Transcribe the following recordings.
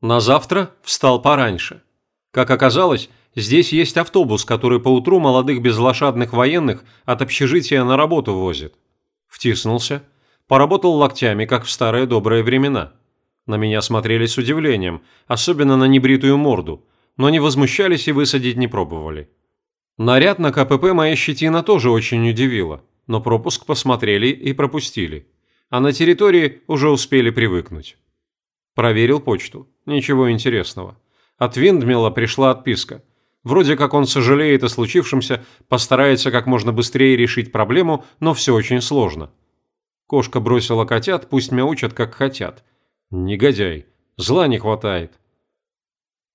На завтра встал пораньше. Как оказалось, здесь есть автобус, который поутру молодых безлошадных военных от общежития на работу возит. Втиснулся, поработал локтями, как в старые добрые времена. На меня смотрели с удивлением, особенно на небритую морду, но не возмущались и высадить не пробовали. Наряд на КПП моя щетина тоже очень удивила, но пропуск посмотрели и пропустили. А на территории уже успели привыкнуть. Проверил почту. Ничего интересного. От Виндмила пришла отписка. Вроде как он сожалеет о случившемся, постарается как можно быстрее решить проблему, но все очень сложно. Кошка бросила котят, пусть мяучат как хотят. Негодяй. Зла не хватает.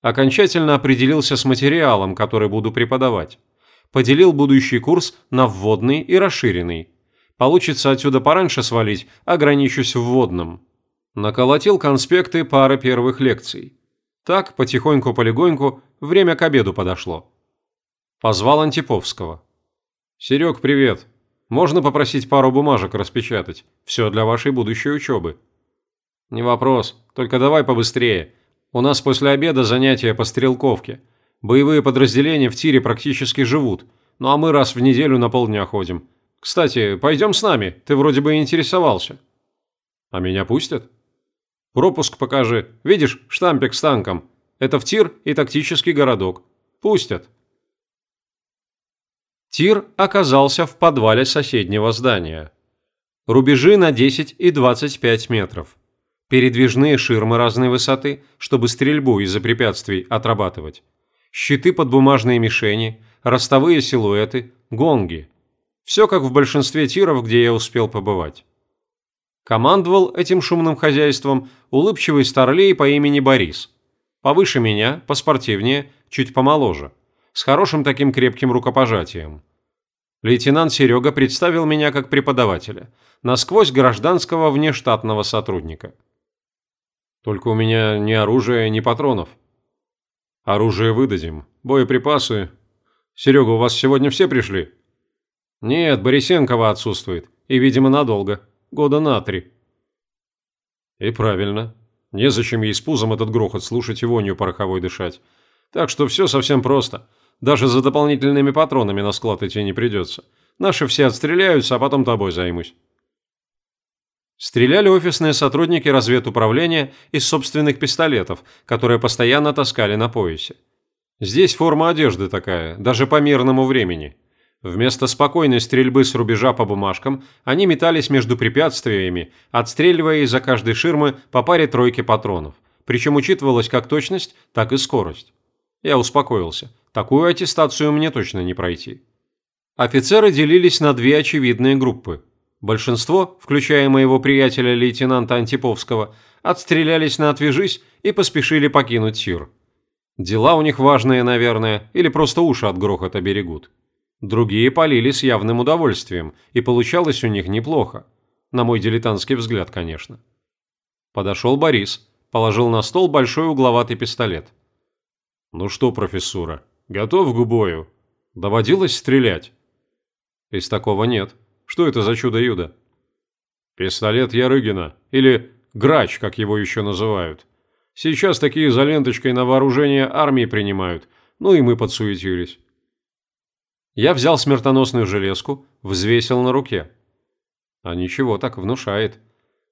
Окончательно определился с материалом, который буду преподавать. Поделил будущий курс на вводный и расширенный. Получится отсюда пораньше свалить, ограничусь вводным. Наколотил конспекты пары первых лекций. Так, потихоньку-полегоньку, время к обеду подошло. Позвал Антиповского. «Серег, привет. Можно попросить пару бумажек распечатать? Все для вашей будущей учебы». «Не вопрос. Только давай побыстрее. У нас после обеда занятия по стрелковке. Боевые подразделения в тире практически живут. Ну а мы раз в неделю на полдня ходим. Кстати, пойдем с нами. Ты вроде бы интересовался». «А меня пустят?» Пропуск покажи. Видишь, штампик с танком. Это в тир и тактический городок. Пустят. Тир оказался в подвале соседнего здания. Рубежи на 10 и 25 метров. Передвижные ширмы разной высоты, чтобы стрельбу из-за препятствий отрабатывать. Щиты под бумажные мишени, ростовые силуэты, гонги. Все как в большинстве тиров, где я успел побывать. Командовал этим шумным хозяйством улыбчивый старлей по имени Борис. Повыше меня, поспортивнее, чуть помоложе. С хорошим таким крепким рукопожатием. Лейтенант Серега представил меня как преподавателя, насквозь гражданского внештатного сотрудника. Только у меня ни оружия, ни патронов. Оружие выдадим, боеприпасы. Серега, у вас сегодня все пришли? Нет, Борисенкова отсутствует, и, видимо, надолго. Года на три. И правильно. Незачем ей с пузом этот грохот слушать и вонью пороховой дышать. Так что все совсем просто. Даже за дополнительными патронами на склад идти не придется. Наши все отстреляются, а потом тобой займусь. Стреляли офисные сотрудники разведуправления из собственных пистолетов, которые постоянно таскали на поясе. Здесь форма одежды такая, даже по мирному времени. Вместо спокойной стрельбы с рубежа по бумажкам, они метались между препятствиями, отстреливая из-за каждой ширмы по паре тройки патронов. Причем учитывалась как точность, так и скорость. Я успокоился. Такую аттестацию мне точно не пройти. Офицеры делились на две очевидные группы. Большинство, включая моего приятеля лейтенанта Антиповского, отстрелялись на «отвяжись» и поспешили покинуть Сир. Дела у них важные, наверное, или просто уши от грохота берегут. Другие полили с явным удовольствием, и получалось у них неплохо. На мой дилетантский взгляд, конечно. Подошел Борис, положил на стол большой угловатый пистолет. «Ну что, профессура, готов к бою? Доводилось стрелять?» «Из такого нет. Что это за чудо-юдо?» «Пистолет Ярыгина, или грач, как его еще называют. Сейчас такие за ленточкой на вооружение армии принимают, ну и мы подсуетились. Я взял смертоносную железку, взвесил на руке. А ничего, так внушает.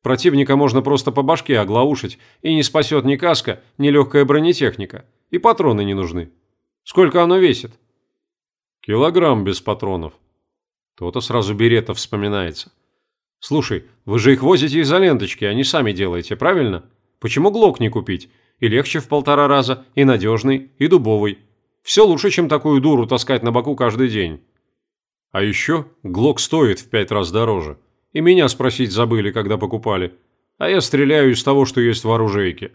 Противника можно просто по башке оглаушить, и не спасет ни каска, ни легкая бронетехника. И патроны не нужны. Сколько оно весит? Килограмм без патронов. То-то сразу берета вспоминается. Слушай, вы же их возите из-за ленточки, а не сами делаете, правильно? Почему глок не купить? И легче в полтора раза, и надежный, и дубовый. Все лучше, чем такую дуру таскать на боку каждый день. А еще Глок стоит в пять раз дороже. И меня спросить забыли, когда покупали. А я стреляю из того, что есть в оружейке.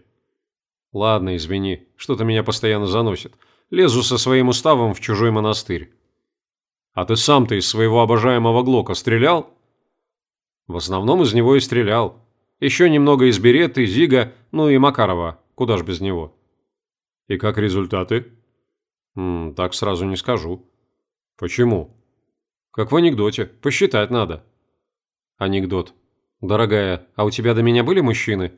Ладно, извини, что-то меня постоянно заносит. Лезу со своим уставом в чужой монастырь. А ты сам-то из своего обожаемого Глока стрелял? В основном из него и стрелял. Еще немного из Береты, Зига, ну и Макарова. Куда ж без него. И как результаты? Так сразу не скажу. Почему? Как в анекдоте. Посчитать надо. Анекдот. Дорогая, а у тебя до меня были мужчины?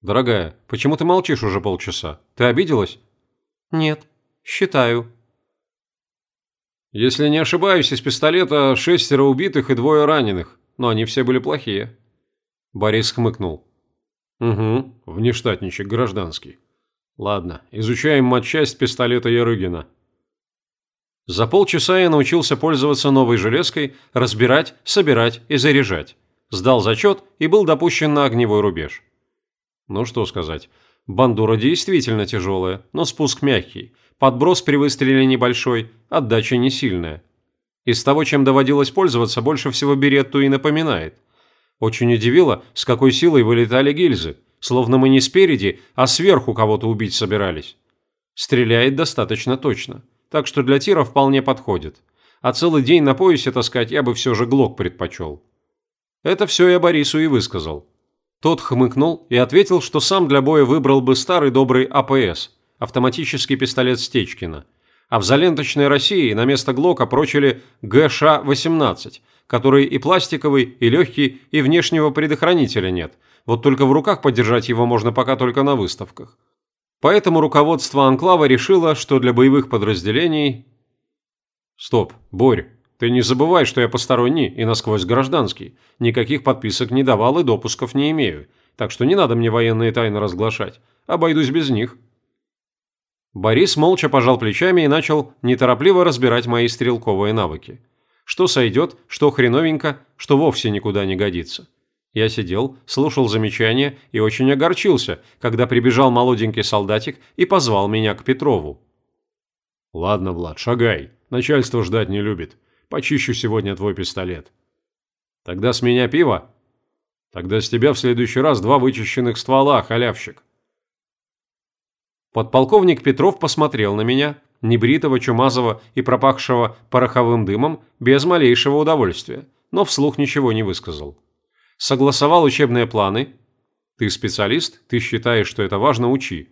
«Дорогая, почему ты молчишь уже полчаса? Ты обиделась?» «Нет, считаю». «Если не ошибаюсь, из пистолета шестеро убитых и двое раненых, но они все были плохие». Борис хмыкнул. «Угу, внештатничек гражданский. Ладно, изучаем матчасть пистолета Ярыгина». За полчаса я научился пользоваться новой железкой, разбирать, собирать и заряжать. Сдал зачет и был допущен на огневой рубеж. Ну что сказать, бандура действительно тяжелая, но спуск мягкий, подброс при выстреле небольшой, отдача не сильная. Из того, чем доводилось пользоваться, больше всего беретту и напоминает. Очень удивило, с какой силой вылетали гильзы, словно мы не спереди, а сверху кого-то убить собирались. Стреляет достаточно точно, так что для тира вполне подходит. А целый день на поясе таскать я бы все же глок предпочел. Это все я Борису и высказал. Тот хмыкнул и ответил, что сам для боя выбрал бы старый добрый АПС, автоматический пистолет Стечкина. А в заленточной России на место Глока прочили ГШ-18, который и пластиковый, и легкий, и внешнего предохранителя нет. Вот только в руках подержать его можно пока только на выставках. Поэтому руководство Анклава решило, что для боевых подразделений... Стоп, Борь, ты не забывай, что я посторонний и насквозь гражданский. Никаких подписок не давал и допусков не имею. Так что не надо мне военные тайны разглашать. Обойдусь без них. Борис молча пожал плечами и начал неторопливо разбирать мои стрелковые навыки. Что сойдет, что хреновенько, что вовсе никуда не годится. Я сидел, слушал замечания и очень огорчился, когда прибежал молоденький солдатик и позвал меня к Петрову. «Ладно, Влад, шагай. Начальство ждать не любит. Почищу сегодня твой пистолет. Тогда с меня пиво? Тогда с тебя в следующий раз два вычищенных ствола, халявщик. Подполковник Петров посмотрел на меня, небритого, чумазого и пропахшего пороховым дымом, без малейшего удовольствия, но вслух ничего не высказал. Согласовал учебные планы. Ты специалист, ты считаешь, что это важно, учи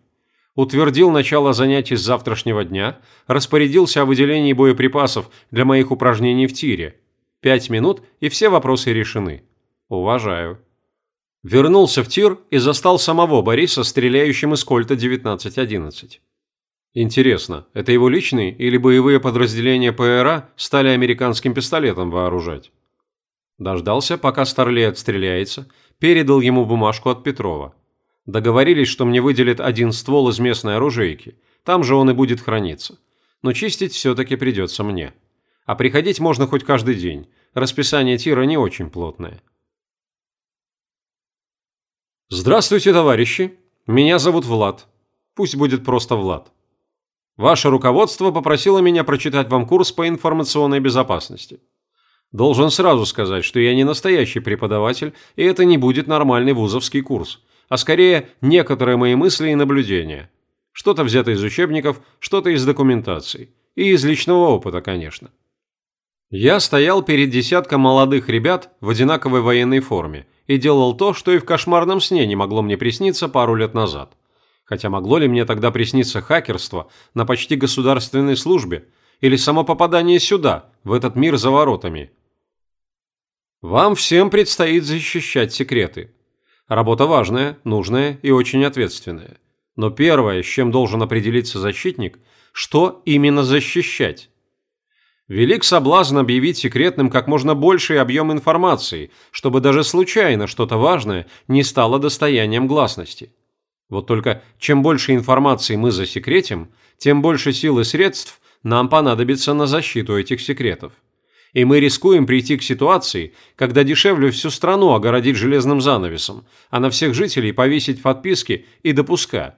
утвердил начало занятий с завтрашнего дня, распорядился о выделении боеприпасов для моих упражнений в тире. Пять минут, и все вопросы решены. Уважаю. Вернулся в тир и застал самого Бориса, стреляющим из кольта 1911. Интересно, это его личный или боевые подразделения ПРА стали американским пистолетом вооружать? Дождался, пока Старлей отстреляется, передал ему бумажку от Петрова. Договорились, что мне выделят один ствол из местной оружейки. Там же он и будет храниться. Но чистить все-таки придется мне. А приходить можно хоть каждый день. Расписание тира не очень плотное. Здравствуйте, товарищи. Меня зовут Влад. Пусть будет просто Влад. Ваше руководство попросило меня прочитать вам курс по информационной безопасности. Должен сразу сказать, что я не настоящий преподаватель, и это не будет нормальный вузовский курс – а скорее некоторые мои мысли и наблюдения. Что-то взято из учебников, что-то из документации. И из личного опыта, конечно. Я стоял перед десятком молодых ребят в одинаковой военной форме и делал то, что и в кошмарном сне не могло мне присниться пару лет назад. Хотя могло ли мне тогда присниться хакерство на почти государственной службе или само попадание сюда, в этот мир за воротами? Вам всем предстоит защищать секреты, Работа важная, нужная и очень ответственная. Но первое, с чем должен определиться защитник, что именно защищать. Велик соблазн объявить секретным как можно больший объем информации, чтобы даже случайно что-то важное не стало достоянием гласности. Вот только чем больше информации мы засекретим, тем больше сил и средств нам понадобится на защиту этих секретов и мы рискуем прийти к ситуации, когда дешевле всю страну огородить железным занавесом, а на всех жителей повесить подписки и допуска.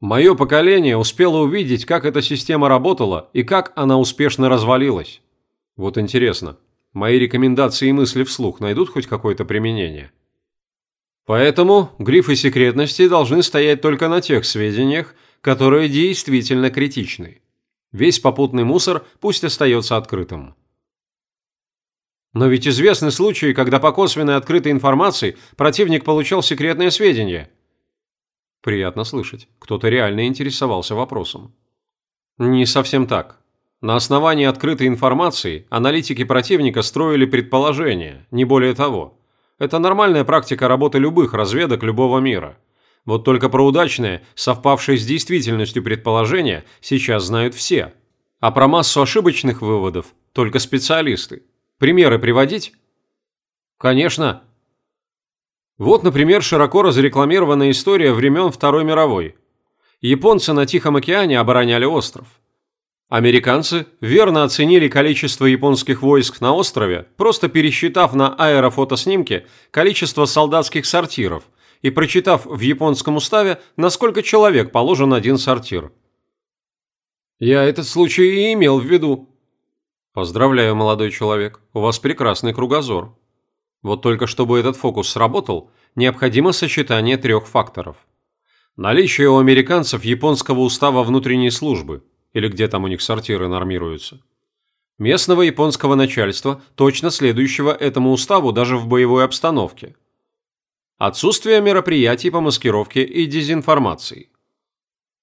Мое поколение успело увидеть, как эта система работала и как она успешно развалилась. Вот интересно, мои рекомендации и мысли вслух найдут хоть какое-то применение? Поэтому грифы секретности должны стоять только на тех сведениях, которые действительно критичны. Весь попутный мусор пусть остается открытым. Но ведь известны случаи, когда по косвенной открытой информации противник получал секретные сведения. Приятно слышать. Кто-то реально интересовался вопросом. Не совсем так. На основании открытой информации аналитики противника строили предположения, не более того. Это нормальная практика работы любых разведок любого мира. Вот только про удачное, совпавшее с действительностью предположение, сейчас знают все. А про массу ошибочных выводов – только специалисты. Примеры приводить? Конечно. Вот, например, широко разрекламированная история времен Второй мировой. Японцы на Тихом океане обороняли остров. Американцы верно оценили количество японских войск на острове, просто пересчитав на аэрофотоснимке количество солдатских сортиров – и прочитав в японском уставе, на сколько человек положен один сортир. «Я этот случай и имел в виду». «Поздравляю, молодой человек, у вас прекрасный кругозор. Вот только чтобы этот фокус сработал, необходимо сочетание трех факторов. Наличие у американцев японского устава внутренней службы, или где там у них сортиры нормируются. Местного японского начальства, точно следующего этому уставу даже в боевой обстановке – Отсутствие мероприятий по маскировке и дезинформации.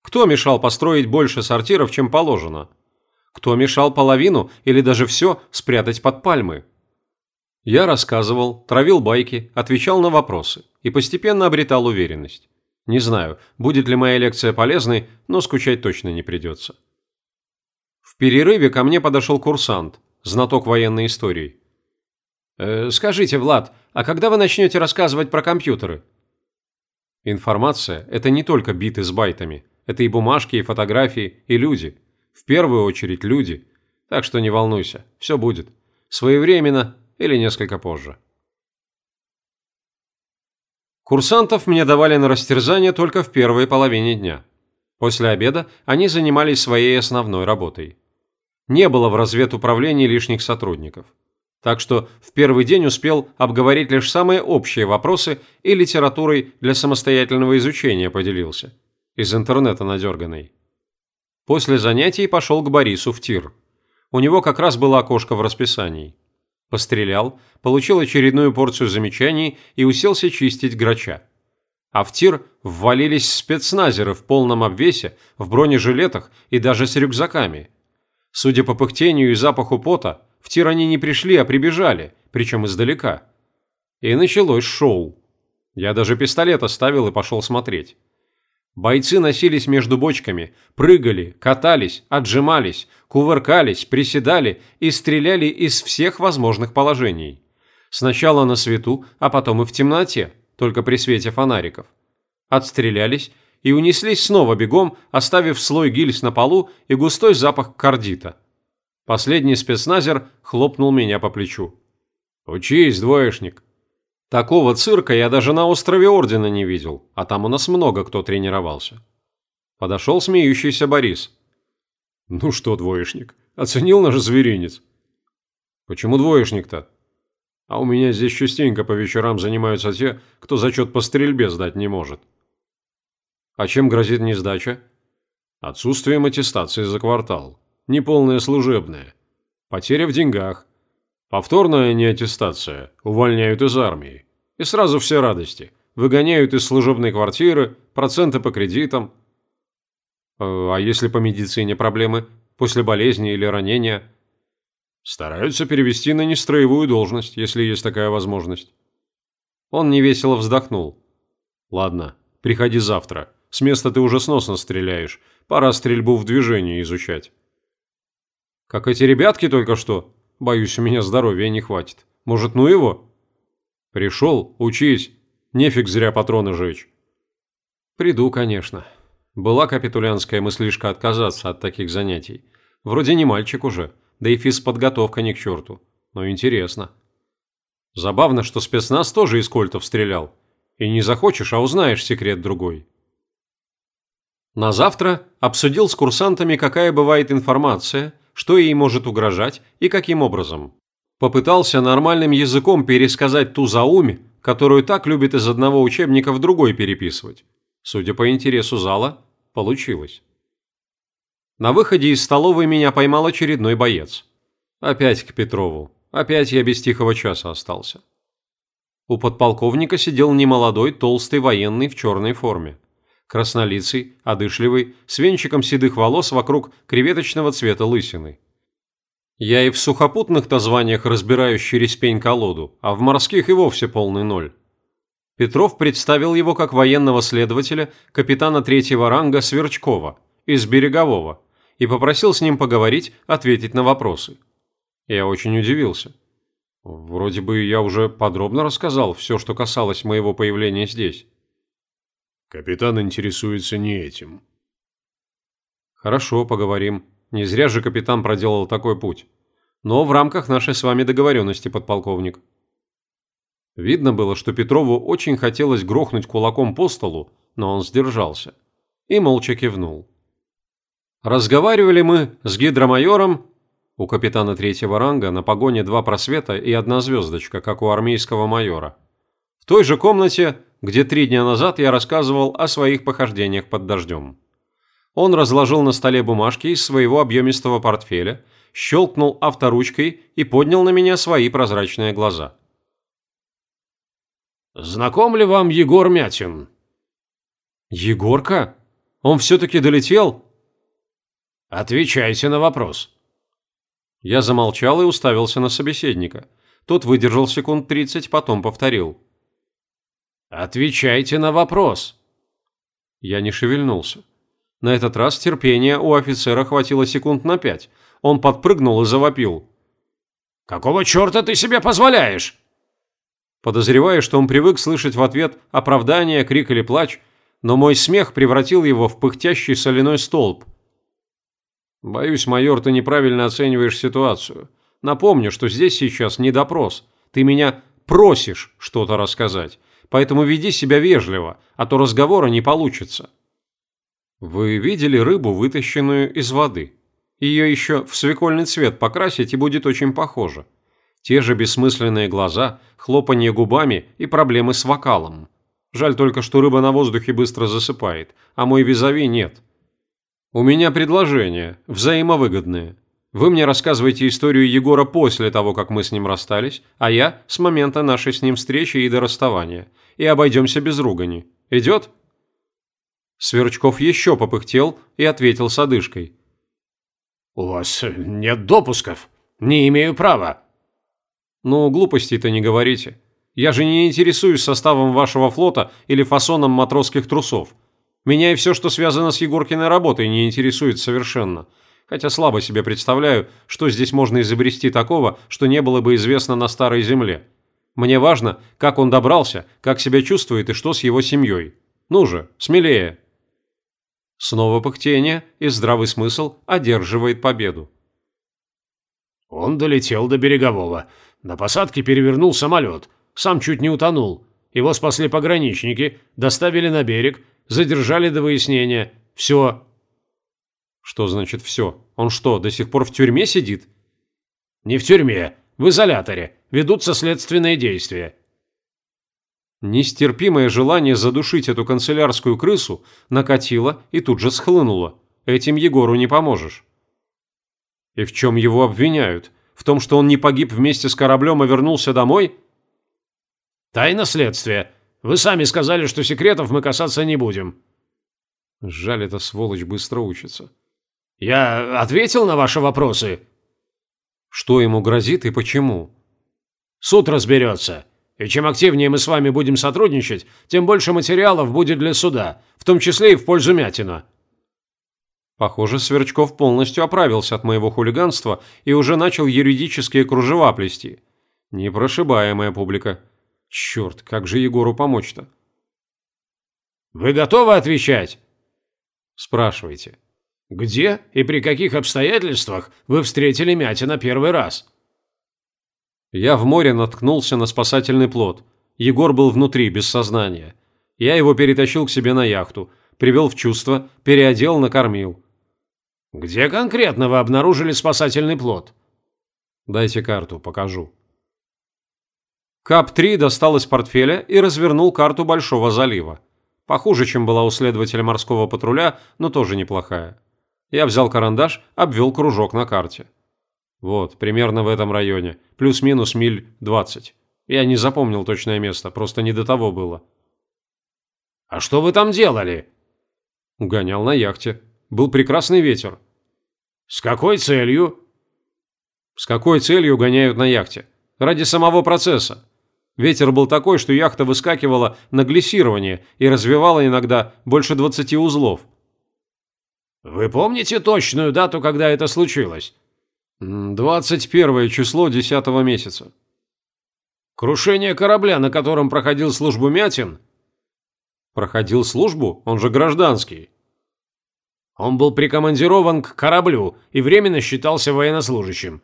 Кто мешал построить больше сортиров, чем положено? Кто мешал половину или даже все спрятать под пальмы? Я рассказывал, травил байки, отвечал на вопросы и постепенно обретал уверенность. Не знаю, будет ли моя лекция полезной, но скучать точно не придется. В перерыве ко мне подошел курсант, знаток военной истории. «Э, «Скажите, Влад, а когда вы начнете рассказывать про компьютеры?» Информация – это не только биты с байтами. Это и бумажки, и фотографии, и люди. В первую очередь люди. Так что не волнуйся, все будет. Своевременно или несколько позже. Курсантов мне давали на растерзание только в первой половине дня. После обеда они занимались своей основной работой. Не было в разведуправлении лишних сотрудников так что в первый день успел обговорить лишь самые общие вопросы и литературой для самостоятельного изучения поделился. Из интернета надерганной. После занятий пошел к Борису в тир. У него как раз было окошко в расписании. Пострелял, получил очередную порцию замечаний и уселся чистить грача. А в тир ввалились спецназеры в полном обвесе, в бронежилетах и даже с рюкзаками. Судя по пыхтению и запаху пота, в тир они не пришли, а прибежали, причем издалека. И началось шоу. Я даже пистолет оставил и пошел смотреть. Бойцы носились между бочками, прыгали, катались, отжимались, кувыркались, приседали и стреляли из всех возможных положений. Сначала на свету, а потом и в темноте, только при свете фонариков. Отстрелялись и унеслись снова бегом, оставив слой гильз на полу и густой запах кардита. Последний спецназер хлопнул меня по плечу. «Учись, двоечник!» Такого цирка я даже на острове Ордена не видел, а там у нас много кто тренировался. Подошел смеющийся Борис. «Ну что, двоечник, оценил наш зверинец?» «Почему двоечник-то?» «А у меня здесь частенько по вечерам занимаются те, кто зачет по стрельбе сдать не может». «А чем грозит несдача?» «Отсутствием аттестации за квартал неполная служебная. Потеря в деньгах. Повторная неаттестация. Увольняют из армии. И сразу все радости. Выгоняют из служебной квартиры, проценты по кредитам. А если по медицине проблемы? После болезни или ранения? Стараются перевести на нестроевую должность, если есть такая возможность. Он невесело вздохнул. Ладно, приходи завтра. С места ты уже сносно стреляешь. Пора стрельбу в движении изучать. Как эти ребятки только что. Боюсь, у меня здоровья не хватит. Может, ну его? Пришел, учись. Нефиг зря патроны жечь. Приду, конечно. Была капитулянская мыслишка отказаться от таких занятий. Вроде не мальчик уже, да и физподготовка не к черту. Но интересно. Забавно, что спецназ тоже из кольтов стрелял. И не захочешь, а узнаешь секрет другой. На завтра обсудил с курсантами, какая бывает информация, что ей может угрожать и каким образом. Попытался нормальным языком пересказать ту заумь, которую так любит из одного учебника в другой переписывать. Судя по интересу зала, получилось. На выходе из столовой меня поймал очередной боец. Опять к Петрову. Опять я без тихого часа остался. У подполковника сидел немолодой толстый военный в черной форме краснолицый, одышливый, с венчиком седых волос вокруг креветочного цвета лысины. Я и в сухопутных-то званиях разбираюсь через пень-колоду, а в морских и вовсе полный ноль. Петров представил его как военного следователя капитана третьего ранга Сверчкова из Берегового и попросил с ним поговорить, ответить на вопросы. Я очень удивился. Вроде бы я уже подробно рассказал все, что касалось моего появления здесь. Капитан интересуется не этим. Хорошо, поговорим. Не зря же капитан проделал такой путь. Но в рамках нашей с вами договоренности, подполковник. Видно было, что Петрову очень хотелось грохнуть кулаком по столу, но он сдержался. И молча кивнул. Разговаривали мы с гидромайором, у капитана третьего ранга на погоне два просвета и одна звездочка, как у армейского майора. В той же комнате, где три дня назад я рассказывал о своих похождениях под дождем. Он разложил на столе бумажки из своего объемистого портфеля, щелкнул авторучкой и поднял на меня свои прозрачные глаза. «Знаком ли вам Егор Мятин?» «Егорка? Он все-таки долетел?» «Отвечайте на вопрос». Я замолчал и уставился на собеседника. Тот выдержал секунд тридцать, потом повторил. «Отвечайте на вопрос». Я не шевельнулся. На этот раз терпения у офицера хватило секунд на пять. Он подпрыгнул и завопил. «Какого черта ты себе позволяешь?» Подозревая, что он привык слышать в ответ оправдание, крик или плач, но мой смех превратил его в пыхтящий соляной столб. «Боюсь, майор, ты неправильно оцениваешь ситуацию. Напомню, что здесь сейчас не допрос. Ты меня просишь что-то рассказать, поэтому веди себя вежливо, а то разговора не получится». Вы видели рыбу, вытащенную из воды? Ее еще в свекольный цвет покрасить и будет очень похоже. Те же бессмысленные глаза, хлопанье губами и проблемы с вокалом. Жаль только, что рыба на воздухе быстро засыпает, а мой визави нет. У меня предложение, взаимовыгодное. Вы мне рассказываете историю Егора после того, как мы с ним расстались, а я с момента нашей с ним встречи и до расставания. И обойдемся без ругани. Идет? Сверчков еще попыхтел и ответил с одышкой. «У вас нет допусков. Не имею права». «Ну, глупостей-то не говорите. Я же не интересуюсь составом вашего флота или фасоном матросских трусов. Меня и все, что связано с Егоркиной работой, не интересует совершенно. Хотя слабо себе представляю, что здесь можно изобрести такого, что не было бы известно на Старой Земле. Мне важно, как он добрался, как себя чувствует и что с его семьей. Ну же, смелее!» Снова пыхтение, и здравый смысл одерживает победу. Он долетел до Берегового. На посадке перевернул самолет. Сам чуть не утонул. Его спасли пограничники, доставили на берег, задержали до выяснения. Все. Что значит все? Он что, до сих пор в тюрьме сидит? Не в тюрьме, в изоляторе. Ведутся следственные действия. Нестерпимое желание задушить эту канцелярскую крысу накатило и тут же схлынуло. Этим Егору не поможешь. И в чем его обвиняют? В том, что он не погиб вместе с кораблем и вернулся домой? Тайна следствия. Вы сами сказали, что секретов мы касаться не будем. Жаль, эта сволочь быстро учится. Я ответил на ваши вопросы? Что ему грозит и почему? Суд разберется. И чем активнее мы с вами будем сотрудничать, тем больше материалов будет для суда, в том числе и в пользу Мятина». Похоже, Сверчков полностью оправился от моего хулиганства и уже начал юридические кружева плести. Непрошибаемая публика. Черт, как же Егору помочь-то? «Вы готовы отвечать?» «Спрашивайте». «Где и при каких обстоятельствах вы встретили Мятина первый раз?» Я в море наткнулся на спасательный плот. Егор был внутри, без сознания. Я его перетащил к себе на яхту, привел в чувство, переодел, накормил. «Где конкретно вы обнаружили спасательный плот?» «Дайте карту, покажу». КАП-3 достал из портфеля и развернул карту Большого залива. Похуже, чем была у следователя морского патруля, но тоже неплохая. Я взял карандаш, обвел кружок на карте. Вот, примерно в этом районе. Плюс-минус миль 20. Я не запомнил точное место, просто не до того было. «А что вы там делали?» Гонял на яхте. Был прекрасный ветер. «С какой целью?» «С какой целью гоняют на яхте? Ради самого процесса. Ветер был такой, что яхта выскакивала на глиссирование и развивала иногда больше 20 узлов. Вы помните точную дату, когда это случилось? 21 число 10 месяца. Крушение корабля, на котором проходил службу Мятин? Проходил службу? Он же гражданский. Он был прикомандирован к кораблю и временно считался военнослужащим.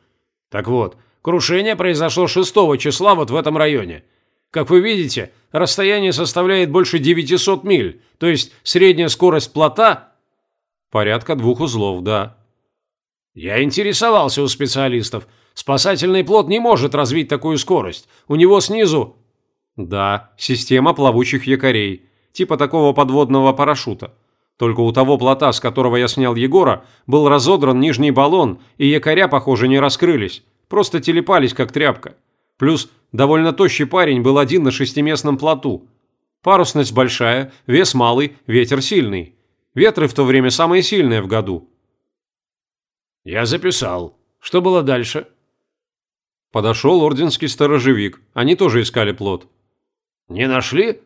Так вот, крушение произошло 6 числа вот в этом районе. Как вы видите, расстояние составляет больше 900 миль, то есть средняя скорость плота Порядка двух узлов, да. Я интересовался у специалистов. Спасательный плот не может развить такую скорость. У него снизу... Да, система плавучих якорей. Типа такого подводного парашюта. Только у того плота, с которого я снял Егора, был разодран нижний баллон, и якоря, похоже, не раскрылись. Просто телепались, как тряпка. Плюс довольно тощий парень был один на шестиместном плоту. Парусность большая, вес малый, ветер сильный. Ветры в то время самые сильные в году. Я записал. Что было дальше? Подошел орденский сторожевик. Они тоже искали плод. Не нашли?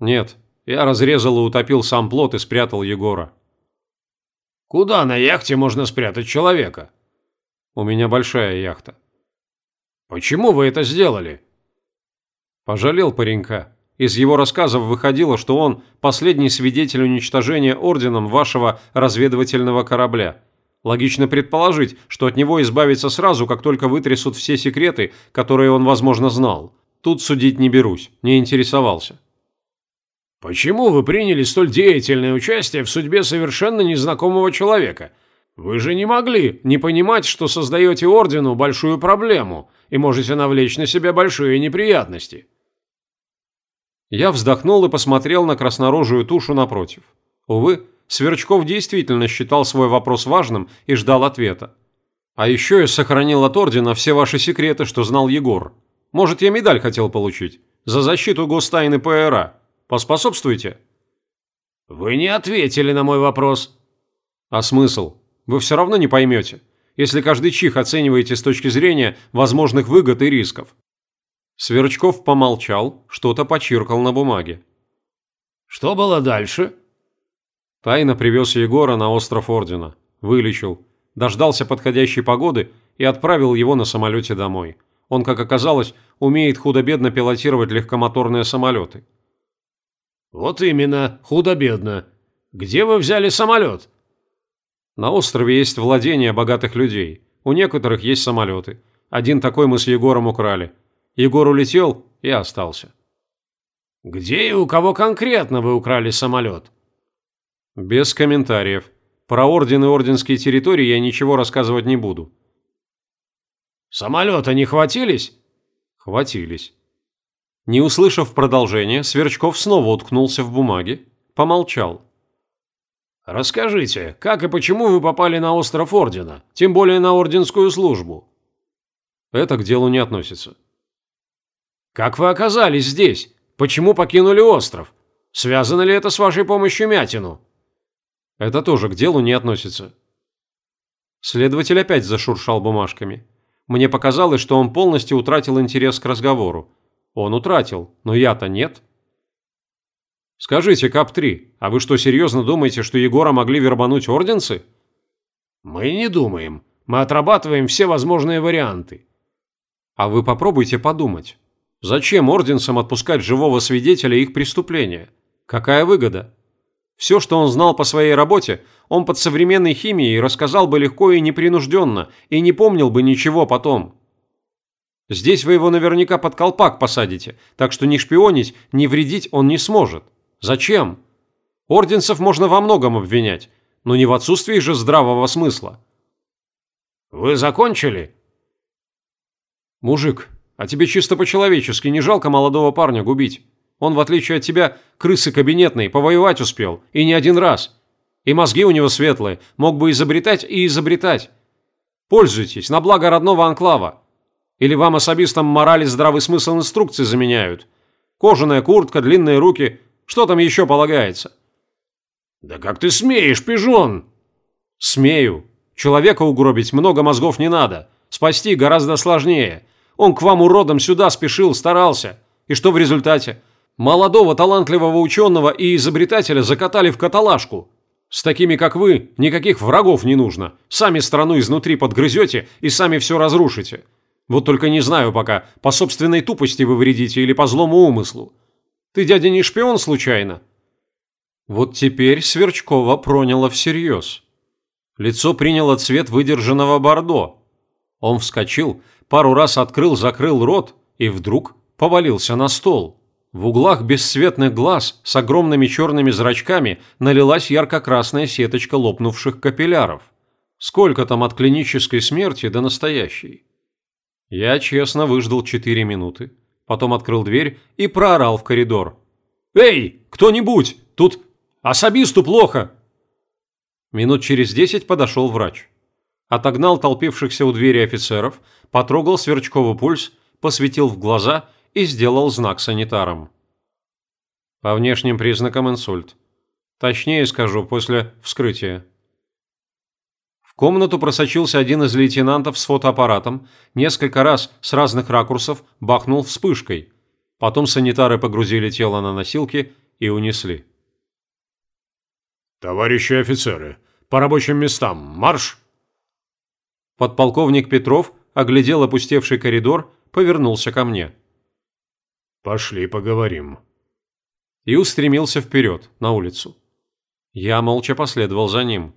Нет. Я разрезал и утопил сам плод и спрятал Егора. Куда на яхте можно спрятать человека? У меня большая яхта. Почему вы это сделали? Пожалел паренька. Из его рассказов выходило, что он последний свидетель уничтожения орденом вашего разведывательного корабля. Логично предположить, что от него избавиться сразу, как только вытрясут все секреты, которые он, возможно, знал. Тут судить не берусь, не интересовался. Почему вы приняли столь деятельное участие в судьбе совершенно незнакомого человека? Вы же не могли не понимать, что создаете ордену большую проблему и можете навлечь на себя большие неприятности. Я вздохнул и посмотрел на краснорожую тушу напротив. Увы, Сверчков действительно считал свой вопрос важным и ждал ответа. А еще я сохранил от ордена все ваши секреты, что знал Егор. Может, я медаль хотел получить? За защиту гостайны ПРА. Поспособствуйте? Вы не ответили на мой вопрос. А смысл? Вы все равно не поймете, если каждый чих оцениваете с точки зрения возможных выгод и рисков. Сверчков помолчал, что-то почиркал на бумаге. «Что было дальше?» Тайно привез Егора на остров Ордена, вылечил, дождался подходящей погоды и отправил его на самолете домой. Он, как оказалось, умеет худо-бедно пилотировать легкомоторные самолеты. «Вот именно, худо-бедно. Где вы взяли самолет?» «На острове есть владения богатых людей. У некоторых есть самолеты. Один такой мы с Егором украли. Егор улетел, и остался. «Где и у кого конкретно вы украли самолет?» «Без комментариев. Про орден и орденские территории я ничего рассказывать не буду». «Самолета не хватились?» «Хватились». Не услышав продолжения, Сверчков снова уткнулся в бумаге, помолчал. «Расскажите, как и почему вы попали на остров Ордена, тем более на орденскую службу?» «Это к делу не относится». «Как вы оказались здесь? Почему покинули остров? Связано ли это с вашей помощью Мятину?» «Это тоже к делу не относится». Следователь опять зашуршал бумажками. Мне показалось, что он полностью утратил интерес к разговору. Он утратил, но я-то нет. «Скажите, КАП-3, а вы что, серьезно думаете, что Егора могли вербануть орденцы?» «Мы не думаем. Мы отрабатываем все возможные варианты». «А вы попробуйте подумать. Зачем орденцам отпускать живого свидетеля их преступления? Какая выгода? Все, что он знал по своей работе, он под современной химией рассказал бы легко и непринужденно, и не помнил бы ничего потом. Здесь вы его наверняка под колпак посадите, так что ни шпионить, ни вредить он не сможет. Зачем? Орденцев можно во многом обвинять, но не в отсутствии же здравого смысла. «Вы закончили?» «Мужик, а тебе чисто по-человечески не жалко молодого парня губить? Он, в отличие от тебя, крысы кабинетный, повоевать успел, и не один раз. И мозги у него светлые, мог бы изобретать и изобретать. Пользуйтесь, на благо родного анклава. Или вам особистам мораль и здравый смысл инструкции заменяют? Кожаная куртка, длинные руки, что там еще полагается?» «Да как ты смеешь, пижон?» «Смею. Человека угробить много мозгов не надо. Спасти гораздо сложнее. Он к вам уродом сюда спешил, старался. И что в результате? Молодого талантливого ученого и изобретателя закатали в каталажку. С такими, как вы, никаких врагов не нужно. Сами страну изнутри подгрызете и сами все разрушите. Вот только не знаю пока, по собственной тупости вы вредите или по злому умыслу. Ты, дядя, не шпион случайно?» Вот теперь Сверчкова проняло всерьез. Лицо приняло цвет выдержанного бордо. Он вскочил, пару раз открыл-закрыл рот и вдруг повалился на стол. В углах бесцветных глаз с огромными черными зрачками налилась ярко-красная сеточка лопнувших капилляров. Сколько там от клинической смерти до настоящей? Я честно выждал четыре минуты, потом открыл дверь и проорал в коридор. «Эй, кто-нибудь! Тут особисту плохо!» Минут через десять подошел врач. Отогнал толпившихся у двери офицеров, потрогал Сверчкову пульс, посветил в глаза и сделал знак санитарам. По внешним признакам инсульт. Точнее скажу, после вскрытия. В комнату просочился один из лейтенантов с фотоаппаратом, несколько раз с разных ракурсов бахнул вспышкой. Потом санитары погрузили тело на носилки и унесли. «Товарищи офицеры, по рабочим местам, марш!» Подполковник Петров оглядел опустевший коридор, повернулся ко мне. «Пошли поговорим». И устремился вперед, на улицу. Я молча последовал за ним.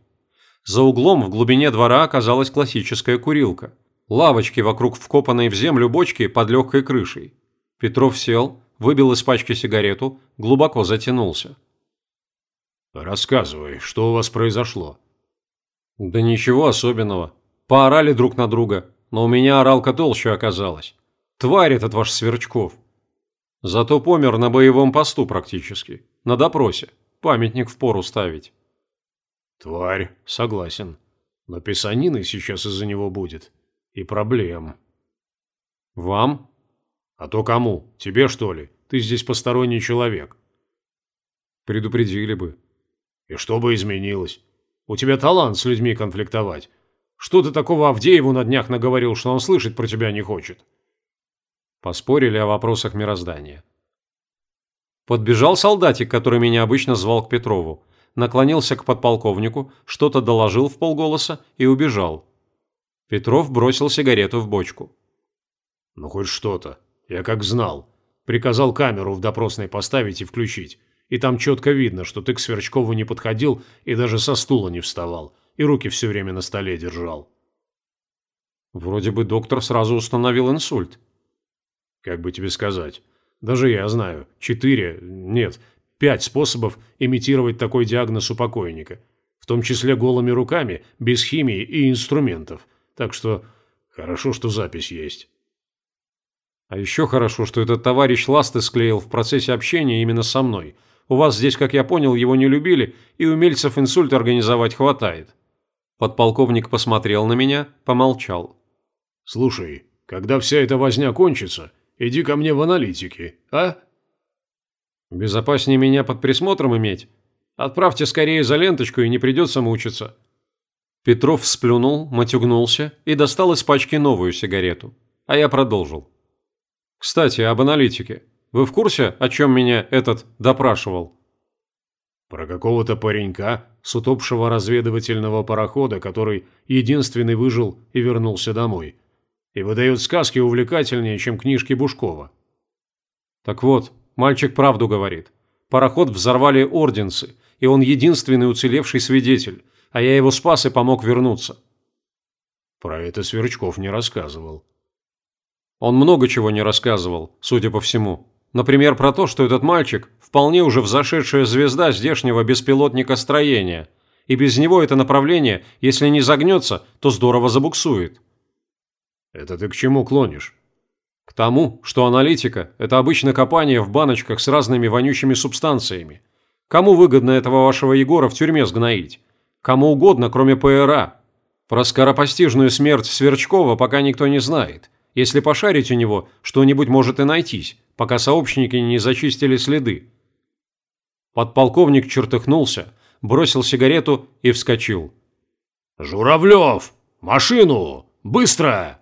За углом в глубине двора оказалась классическая курилка. Лавочки вокруг вкопанной в землю бочки под легкой крышей. Петров сел, выбил из пачки сигарету, глубоко затянулся. «Рассказывай, что у вас произошло?» «Да ничего особенного. Поорали друг на друга, но у меня оралка толще оказалась. Тварь этот ваш Сверчков. Зато помер на боевом посту практически. На допросе. Памятник в пору ставить. Тварь, согласен. Но писанины сейчас из-за него будет. И проблем. Вам? А то кому? Тебе, что ли? Ты здесь посторонний человек. Предупредили бы. И что бы изменилось? У тебя талант с людьми конфликтовать. Что ты такого Авдееву на днях наговорил, что он слышать про тебя не хочет? Поспорили о вопросах мироздания. Подбежал солдатик, который меня обычно звал к Петрову, наклонился к подполковнику, что-то доложил в полголоса и убежал. Петров бросил сигарету в бочку. «Ну, хоть что-то. Я как знал. Приказал камеру в допросной поставить и включить. И там четко видно, что ты к Сверчкову не подходил и даже со стула не вставал, и руки все время на столе держал». «Вроде бы доктор сразу установил инсульт», как бы тебе сказать? Даже я знаю. Четыре, нет, пять способов имитировать такой диагноз у покойника. В том числе голыми руками, без химии и инструментов. Так что хорошо, что запись есть. А еще хорошо, что этот товарищ ласты склеил в процессе общения именно со мной. У вас здесь, как я понял, его не любили, и умельцев инсульт организовать хватает. Подполковник посмотрел на меня, помолчал. Слушай, когда вся эта возня кончится, Иди ко мне в аналитики, а?» «Безопаснее меня под присмотром иметь. Отправьте скорее за ленточку, и не придется мучиться». Петров сплюнул, матюгнулся и достал из пачки новую сигарету. А я продолжил. «Кстати, об аналитике. Вы в курсе, о чем меня этот допрашивал?» «Про какого-то паренька с утопшего разведывательного парохода, который единственный выжил и вернулся домой и выдает сказки увлекательнее, чем книжки Бушкова. Так вот, мальчик правду говорит. Пароход взорвали орденцы, и он единственный уцелевший свидетель, а я его спас и помог вернуться. Про это Сверчков не рассказывал. Он много чего не рассказывал, судя по всему. Например, про то, что этот мальчик вполне уже взошедшая звезда здешнего беспилотника строения, и без него это направление, если не загнется, то здорово забуксует. Это ты к чему клонишь? К тому, что аналитика – это обычно копание в баночках с разными вонючими субстанциями. Кому выгодно этого вашего Егора в тюрьме сгноить? Кому угодно, кроме ПРА. Про скоропостижную смерть Сверчкова пока никто не знает. Если пошарить у него, что-нибудь может и найтись, пока сообщники не зачистили следы. Подполковник чертыхнулся, бросил сигарету и вскочил. «Журавлев! Машину! Быстро!»